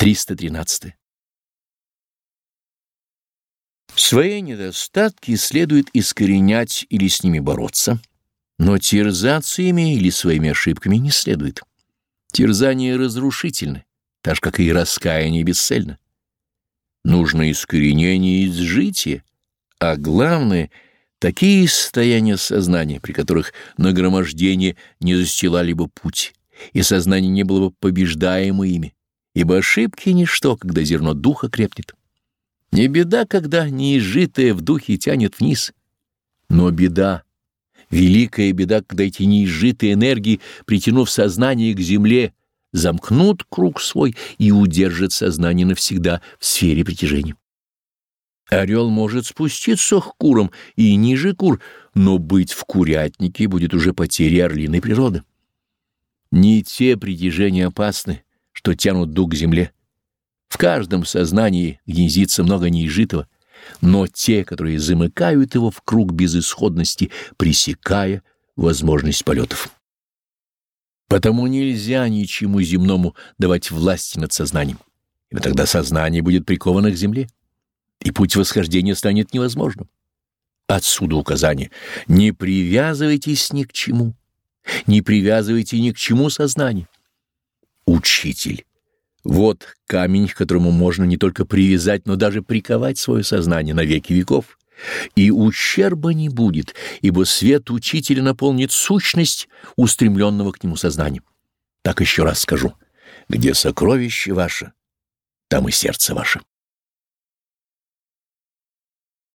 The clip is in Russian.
313. Свои недостатки следует искоренять или с ними бороться, но терзаться ими или своими ошибками не следует. Терзание разрушительно, так же, как и раскаяние бесцельно. Нужно искоренение и сжитие, а главное — такие состояния сознания, при которых нагромождение не застилали бы путь, и сознание не было бы побеждаемо ими, ибо ошибки — ничто, когда зерно духа крепнет. Не беда, когда неизжитое в духе тянет вниз, но беда, великая беда, когда эти неизжитые энергии, притянув сознание к земле, замкнут круг свой и удержат сознание навсегда в сфере притяжения. Орел может спуститься к курам и ниже кур, но быть в курятнике будет уже потерей орлиной природы. Не те притяжения опасны, что тянут дух к земле. В каждом сознании гнездится много неизжитого, но те, которые замыкают его в круг безысходности, пресекая возможность полетов. Потому нельзя ничему земному давать власти над сознанием, ибо тогда сознание будет приковано к земле, и путь восхождения станет невозможным. Отсюда указание «не привязывайтесь ни к чему, не привязывайте ни к чему сознание». Учитель. Вот камень, к которому можно не только привязать, но даже приковать свое сознание на веки веков. И ущерба не будет, ибо свет учителя наполнит сущность устремленного к нему сознания. Так еще раз скажу, где сокровище ваше, там и сердце ваше.